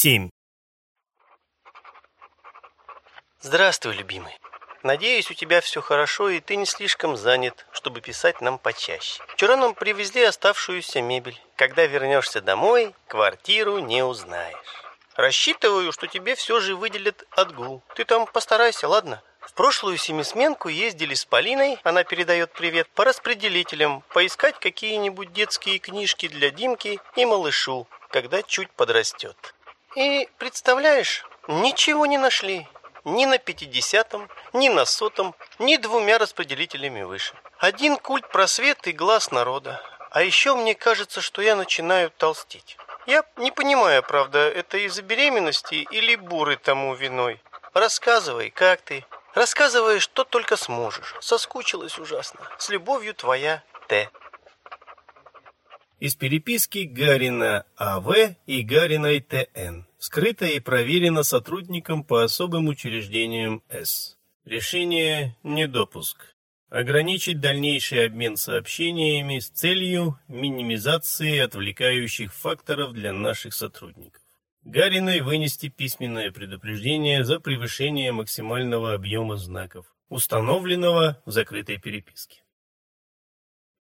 7. Здравствуй, любимый. Надеюсь, у тебя все хорошо, и ты не слишком занят, чтобы писать нам почаще. Вчера нам привезли оставшуюся мебель. Когда вернешься домой, квартиру не узнаешь. Рассчитываю, что тебе все же выделят отгул. Ты там постарайся, ладно? В прошлую семисменку ездили с Полиной, она передает привет, по распределителям, поискать какие-нибудь детские книжки для Димки и малышу, когда чуть подрастет. И, представляешь, ничего не нашли. Ни на пятидесятом, ни на сотом, ни двумя распределителями выше. Один культ просвет и глаз народа. А еще мне кажется, что я начинаю толстеть. Я не понимаю, правда, это из-за беременности или буры тому виной. Рассказывай, как ты? Рассказывай, что только сможешь. Соскучилась ужасно. С любовью твоя Т. Из переписки Гарина А.В. и Гариной Т.Н. Скрыто и проверено сотрудником по особым учреждениям С. Решение «Недопуск». Ограничить дальнейший обмен сообщениями с целью минимизации отвлекающих факторов для наших сотрудников. Гариной вынести письменное предупреждение за превышение максимального объема знаков, установленного в закрытой переписке.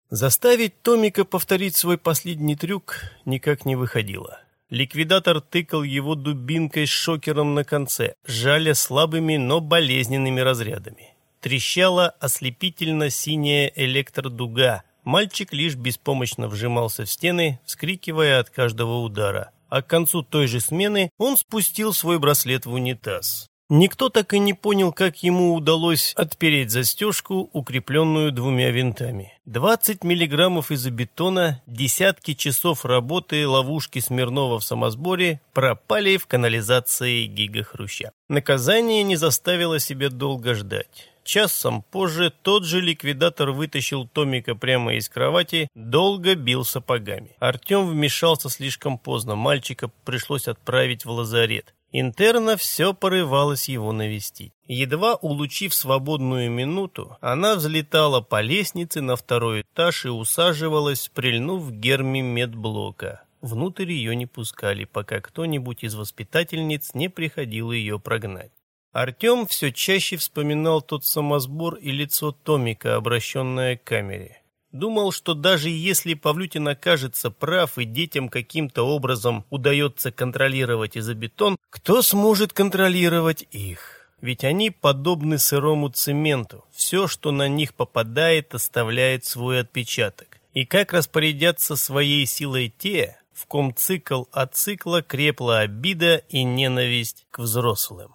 Заставить Томика повторить свой последний трюк никак не выходило. Ликвидатор тыкал его дубинкой с шокером на конце, жаля слабыми, но болезненными разрядами. Трещала ослепительно синяя электродуга. Мальчик лишь беспомощно вжимался в стены, вскрикивая от каждого удара. А к концу той же смены он спустил свой браслет в унитаз. Никто так и не понял, как ему удалось отпереть застежку, укрепленную двумя винтами. 20 миллиграммов изобетона, десятки часов работы ловушки Смирнова в самосборе пропали в канализации гигахруща. Наказание не заставило себя долго ждать. Часом позже тот же ликвидатор вытащил Томика прямо из кровати, долго бил сапогами. Артем вмешался слишком поздно, мальчика пришлось отправить в лазарет. Интерна все порывалось его навестить. Едва улучив свободную минуту, она взлетала по лестнице на второй этаж и усаживалась, прильнув к герме медблока. Внутрь ее не пускали, пока кто-нибудь из воспитательниц не приходил ее прогнать. Артем все чаще вспоминал тот самосбор и лицо Томика, обращенное к камере. Думал, что даже если Павлютин окажется прав и детям каким-то образом удается контролировать изобетон, кто сможет контролировать их? Ведь они подобны сырому цементу. Все, что на них попадает, оставляет свой отпечаток. И как распорядятся своей силой те, в ком цикл от цикла крепла обида и ненависть к взрослым?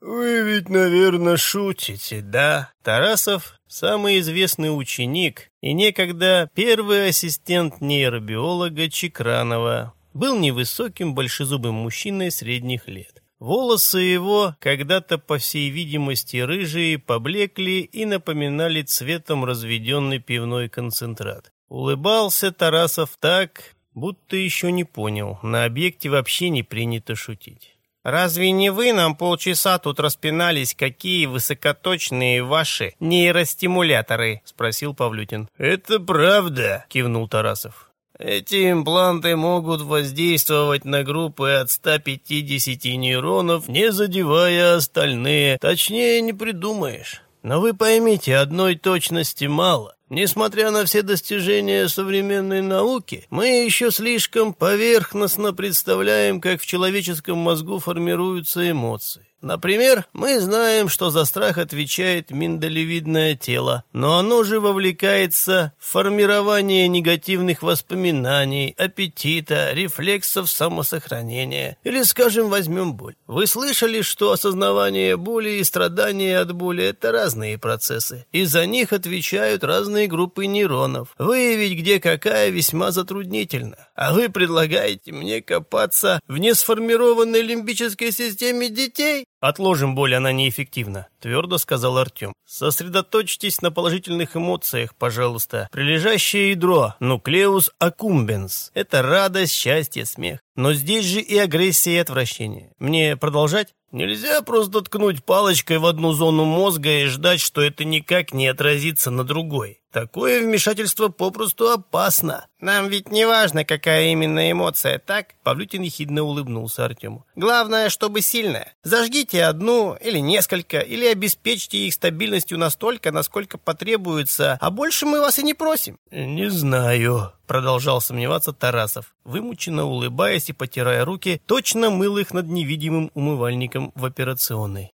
«Вы ведь, наверное, шутите, да?» Тарасов – самый известный ученик и некогда первый ассистент нейробиолога Чекранова. Был невысоким, большезубым мужчиной средних лет. Волосы его, когда-то, по всей видимости, рыжие, поблекли и напоминали цветом разведенный пивной концентрат. Улыбался Тарасов так, будто еще не понял, на объекте вообще не принято шутить. Разве не вы нам полчаса тут распинались, какие высокоточные ваши нейростимуляторы?» — спросил Павлютин. «Это правда», — кивнул Тарасов. «Эти импланты могут воздействовать на группы от 150 нейронов, не задевая остальные. Точнее не придумаешь. Но вы поймите, одной точности мало. Несмотря на все достижения современной науки, мы еще слишком поверхностно представляем, как в человеческом мозгу формируются эмоции. Например, мы знаем, что за страх отвечает миндалевидное тело, но оно же вовлекается в формирование негативных воспоминаний, аппетита, рефлексов самосохранения. Или, скажем, возьмем боль. Вы слышали, что осознавание боли и страдания от боли – это разные процессы, и за них отвечают разные группы нейронов. Выявить, где какая, весьма затруднительно. А вы предлагаете мне копаться в несформированной лимбической системе детей? «Отложим боль, она неэффективна», — твердо сказал Артем. «Сосредоточьтесь на положительных эмоциях, пожалуйста. Прилежащее ядро, нуклеус аккумбенс. Это радость, счастье, смех. Но здесь же и агрессия, и отвращение. Мне продолжать?» Нельзя просто ткнуть палочкой в одну зону мозга и ждать, что это никак не отразится на другой. Такое вмешательство попросту опасно. Нам ведь не важно, какая именно эмоция, так? Павлютин ехидно улыбнулся Артему. Главное, чтобы сильная. Зажгите одну или несколько, или обеспечьте их стабильностью настолько, насколько потребуется, а больше мы вас и не просим. Не знаю, продолжал сомневаться Тарасов, вымученно улыбаясь и потирая руки, точно мыл их над невидимым умывальником в операционной.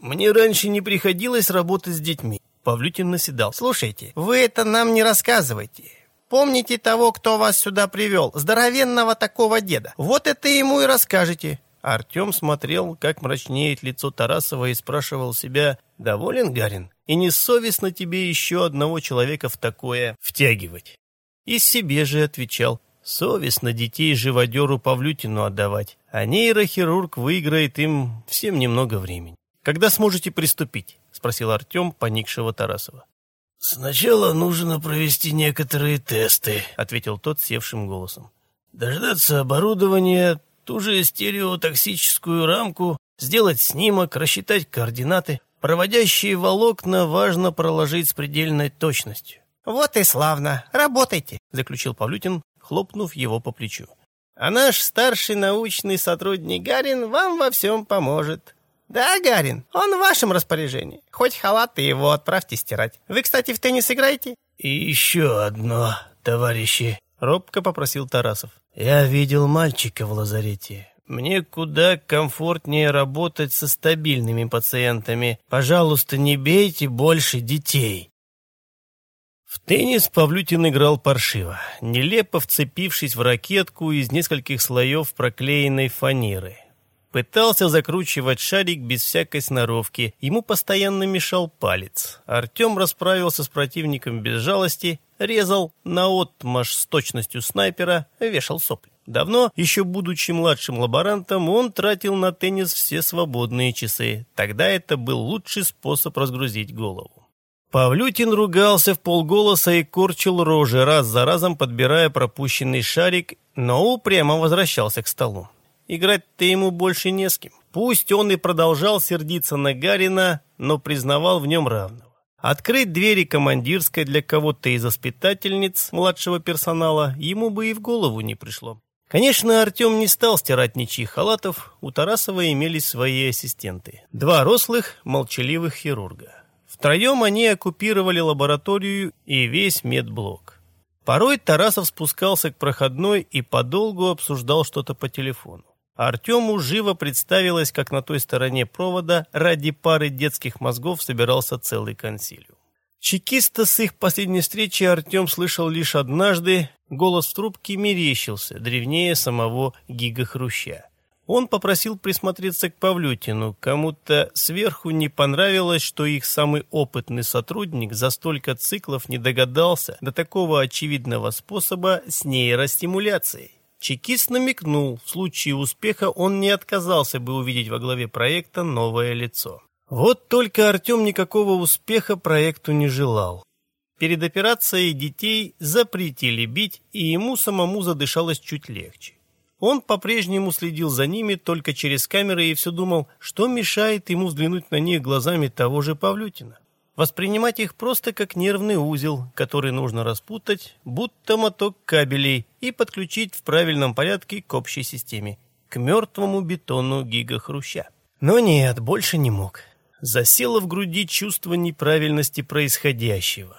Мне раньше не приходилось работать с детьми. Павлютин наседал. «Слушайте, вы это нам не рассказывайте. Помните того, кто вас сюда привел, здоровенного такого деда. Вот это ему и расскажете». Артем смотрел, как мрачнеет лицо Тарасова и спрашивал себя, «Доволен, Гарин? И не совестно тебе еще одного человека в такое втягивать?» И себе же отвечал, «Совестно детей живодеру Павлютину отдавать, а нейрохирург выиграет им всем немного времени. Когда сможете приступить?» спросил Артем, поникшего Тарасова. «Сначала нужно провести некоторые тесты», — ответил тот севшим голосом. «Дождаться оборудования, ту же стереотоксическую рамку, сделать снимок, рассчитать координаты. Проводящие волокна важно проложить с предельной точностью». «Вот и славно. Работайте», — заключил Павлютин, хлопнув его по плечу. «А наш старший научный сотрудник Гарин вам во всем поможет. «Да, Гарин, он в вашем распоряжении. Хоть халат и его отправьте стирать. Вы, кстати, в теннис играете?» «И еще одно, товарищи», — робко попросил Тарасов. «Я видел мальчика в лазарете. Мне куда комфортнее работать со стабильными пациентами. Пожалуйста, не бейте больше детей». В теннис Павлютин играл паршиво, нелепо вцепившись в ракетку из нескольких слоев проклеенной фанеры. Пытался закручивать шарик без всякой сноровки. Ему постоянно мешал палец. Артем расправился с противником без жалости, резал наотмашь с точностью снайпера, вешал сопли. Давно, еще будучи младшим лаборантом, он тратил на теннис все свободные часы. Тогда это был лучший способ разгрузить голову. Павлютин ругался в полголоса и корчил рожи, раз за разом подбирая пропущенный шарик, но упрямо возвращался к столу. Играть-то ему больше не с кем. Пусть он и продолжал сердиться на Гарина, но признавал в нем равного. Открыть двери командирской для кого-то из воспитательниц младшего персонала ему бы и в голову не пришло. Конечно, Артем не стал стирать ничьих халатов, у Тарасова имелись свои ассистенты. Два рослых, молчаливых хирурга. Втроем они оккупировали лабораторию и весь медблок. Порой Тарасов спускался к проходной и подолгу обсуждал что-то по телефону. Артему живо представилось, как на той стороне провода ради пары детских мозгов собирался целый консилиум. Чекиста с их последней встречи Артем слышал лишь однажды, голос в трубке мерещился, древнее самого Гига Хруща. Он попросил присмотреться к Павлютину. Кому-то сверху не понравилось, что их самый опытный сотрудник за столько циклов не догадался до такого очевидного способа с нейростимуляцией. Чекист намекнул, в случае успеха он не отказался бы увидеть во главе проекта новое лицо. Вот только Артем никакого успеха проекту не желал. Перед операцией детей запретили бить, и ему самому задышалось чуть легче. Он по-прежнему следил за ними только через камеры и все думал, что мешает ему взглянуть на них глазами того же Павлютина воспринимать их просто как нервный узел, который нужно распутать, будто моток кабелей, и подключить в правильном порядке к общей системе, к мертвому бетону гигахруща. Но нет, больше не мог. Засело в груди чувство неправильности происходящего.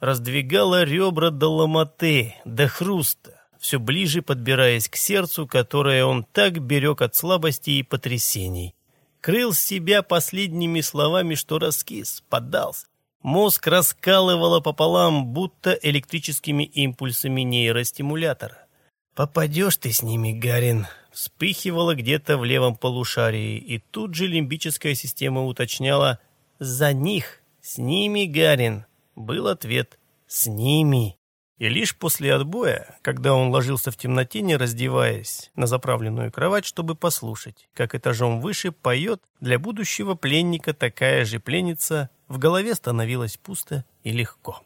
Раздвигало ребра до ломоты, до хруста, все ближе подбираясь к сердцу, которое он так берег от слабости и потрясений крыл себя последними словами, что раскис, поддался. Мозг раскалывало пополам, будто электрическими импульсами нейростимулятора. «Попадешь ты с ними, Гарин!» Вспыхивало где-то в левом полушарии, и тут же лимбическая система уточняла «За них! С ними, Гарин!» Был ответ «С ними!» И лишь после отбоя, когда он ложился в темноте, не раздеваясь, на заправленную кровать, чтобы послушать, как этажом выше поет для будущего пленника такая же пленница, в голове становилось пусто и легко.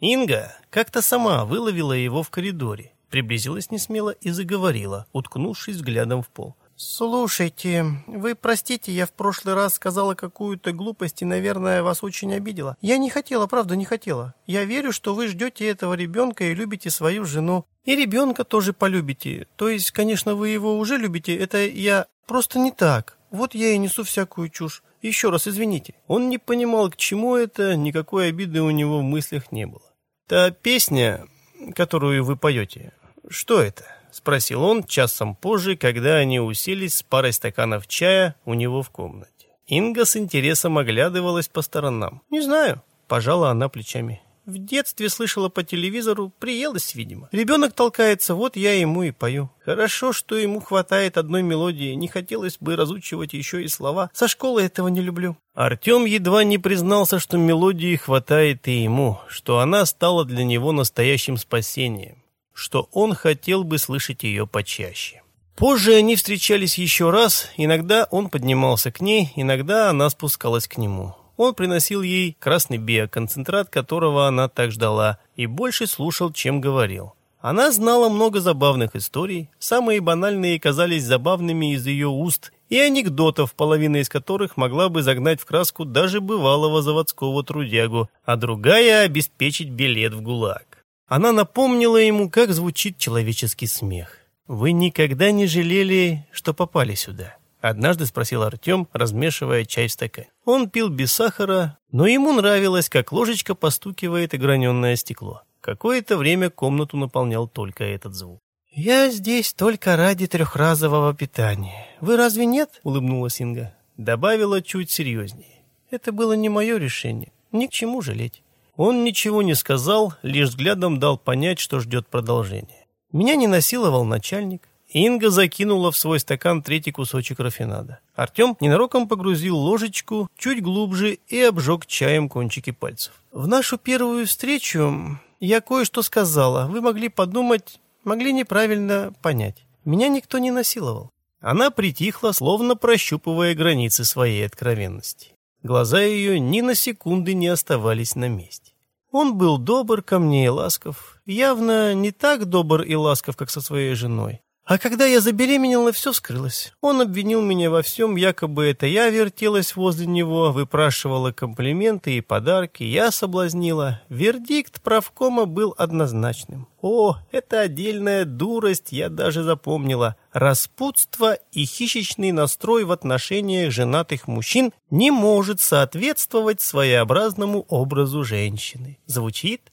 Инга как-то сама выловила его в коридоре, приблизилась несмело и заговорила, уткнувшись взглядом в пол. «Слушайте, вы простите, я в прошлый раз сказала какую-то глупость и, наверное, вас очень обидела. Я не хотела, правда, не хотела. Я верю, что вы ждете этого ребенка и любите свою жену. И ребенка тоже полюбите. То есть, конечно, вы его уже любите, это я... Просто не так. Вот я и несу всякую чушь. Еще раз извините». Он не понимал, к чему это, никакой обиды у него в мыслях не было. «Та песня, которую вы поете, что это?» — спросил он часом позже, когда они уселись с парой стаканов чая у него в комнате. Инга с интересом оглядывалась по сторонам. «Не знаю», — пожала она плечами. «В детстве слышала по телевизору, приелась, видимо. Ребенок толкается, вот я ему и пою. Хорошо, что ему хватает одной мелодии, не хотелось бы разучивать еще и слова. Со школы этого не люблю». Артем едва не признался, что мелодии хватает и ему, что она стала для него настоящим спасением что он хотел бы слышать ее почаще. Позже они встречались еще раз, иногда он поднимался к ней, иногда она спускалась к нему. Он приносил ей красный биоконцентрат, которого она так ждала, и больше слушал, чем говорил. Она знала много забавных историй, самые банальные казались забавными из ее уст, и анекдотов, половина из которых могла бы загнать в краску даже бывалого заводского трудягу, а другая — обеспечить билет в ГУЛАГ. Она напомнила ему, как звучит человеческий смех. «Вы никогда не жалели, что попали сюда?» Однажды спросил Артем, размешивая чай в стакане. Он пил без сахара, но ему нравилось, как ложечка постукивает и граненое стекло. Какое-то время комнату наполнял только этот звук. «Я здесь только ради трехразового питания. Вы разве нет?» — улыбнулась Инга. Добавила чуть серьезнее. «Это было не мое решение. Ни к чему жалеть. Он ничего не сказал, лишь взглядом дал понять, что ждет продолжения. Меня не насиловал начальник. Инга закинула в свой стакан третий кусочек рафинада. Артем ненароком погрузил ложечку чуть глубже и обжег чаем кончики пальцев. «В нашу первую встречу я кое-что сказала. Вы могли подумать, могли неправильно понять. Меня никто не насиловал». Она притихла, словно прощупывая границы своей откровенности. Глаза ее ни на секунды не оставались на месте. Он был добр ко мне и ласков, явно не так добр и ласков, как со своей женой. А когда я забеременела, все скрылось. Он обвинил меня во всем, якобы это я вертелась возле него, выпрашивала комплименты и подарки, я соблазнила. Вердикт правкома был однозначным. О, это отдельная дурость, я даже запомнила. Распутство и хищечный настрой в отношениях женатых мужчин не может соответствовать своеобразному образу женщины. Звучит?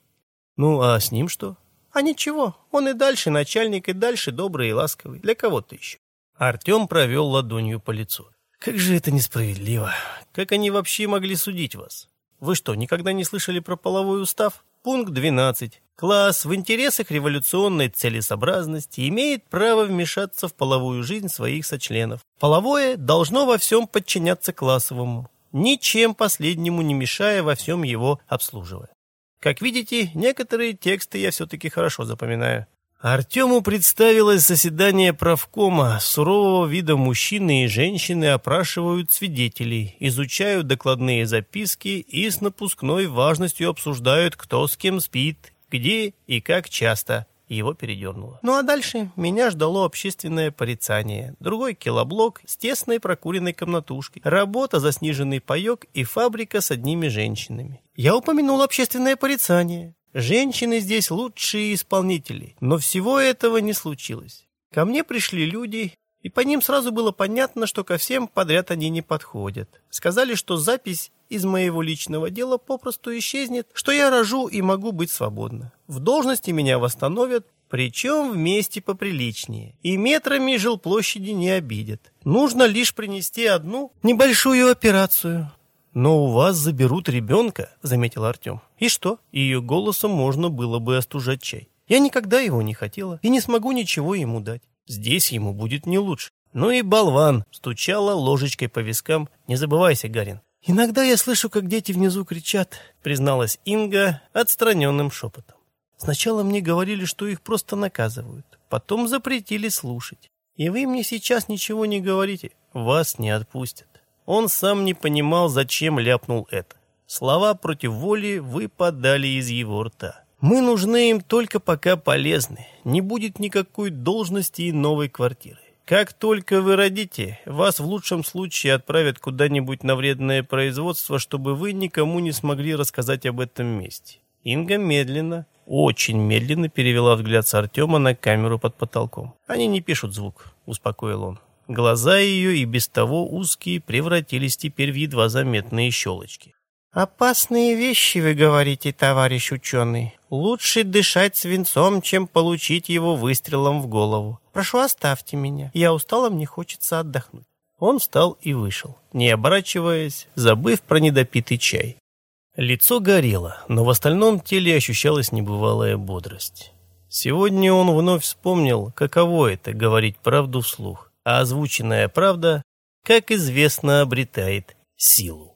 Ну, а с ним что? А ничего, он и дальше начальник, и дальше добрый и ласковый. Для кого-то еще. Артем провел ладонью по лицу. Как же это несправедливо. Как они вообще могли судить вас? Вы что, никогда не слышали про половой устав? Пункт 12. Класс в интересах революционной целесообразности имеет право вмешаться в половую жизнь своих сочленов. Половое должно во всем подчиняться классовому, ничем последнему не мешая во всем его обслуживая. Как видите, некоторые тексты я все-таки хорошо запоминаю. Артему представилось заседание правкома. Сурового вида мужчины и женщины опрашивают свидетелей, изучают докладные записки и с напускной важностью обсуждают, кто с кем спит, где и как часто. Его передернуло. Ну а дальше меня ждало общественное порицание. Другой килоблок с тесной прокуренной комнатушкой. Работа за сниженный паек и фабрика с одними женщинами. Я упомянул общественное порицание. Женщины здесь лучшие исполнители. Но всего этого не случилось. Ко мне пришли люди, и по ним сразу было понятно, что ко всем подряд они не подходят. Сказали, что запись из моего личного дела попросту исчезнет, что я рожу и могу быть свободна. В должности меня восстановят, причем вместе поприличнее. И метрами жилплощади не обидят. Нужно лишь принести одну небольшую операцию. «Но у вас заберут ребенка», — заметил Артем. «И что?» Ее голосом можно было бы остужать чай. «Я никогда его не хотела и не смогу ничего ему дать. Здесь ему будет не лучше. Ну и болван, стучала ложечкой по вискам. Не забывайся, Гарин. Иногда я слышу, как дети внизу кричат, призналась Инга отстраненным шепотом. Сначала мне говорили, что их просто наказывают, потом запретили слушать. И вы мне сейчас ничего не говорите, вас не отпустят. Он сам не понимал, зачем ляпнул это. Слова против воли выпадали из его рта. Мы нужны им только пока полезны. Не будет никакой должности и новой квартиры. Как только вы родите, вас в лучшем случае отправят куда-нибудь на вредное производство, чтобы вы никому не смогли рассказать об этом месте. Инга медленно, очень медленно перевела взгляд с Артема на камеру под потолком. «Они не пишут звук», — успокоил он. Глаза ее и без того узкие превратились теперь в едва заметные щелочки. «Опасные вещи, вы говорите, товарищ ученый. Лучше дышать свинцом, чем получить его выстрелом в голову. Прошу, оставьте меня. Я устала, мне хочется отдохнуть». Он встал и вышел, не оборачиваясь, забыв про недопитый чай. Лицо горело, но в остальном теле ощущалась небывалая бодрость. Сегодня он вновь вспомнил, каково это — говорить правду вслух, а озвученная правда, как известно, обретает силу.